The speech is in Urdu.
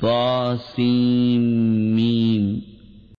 طاسیم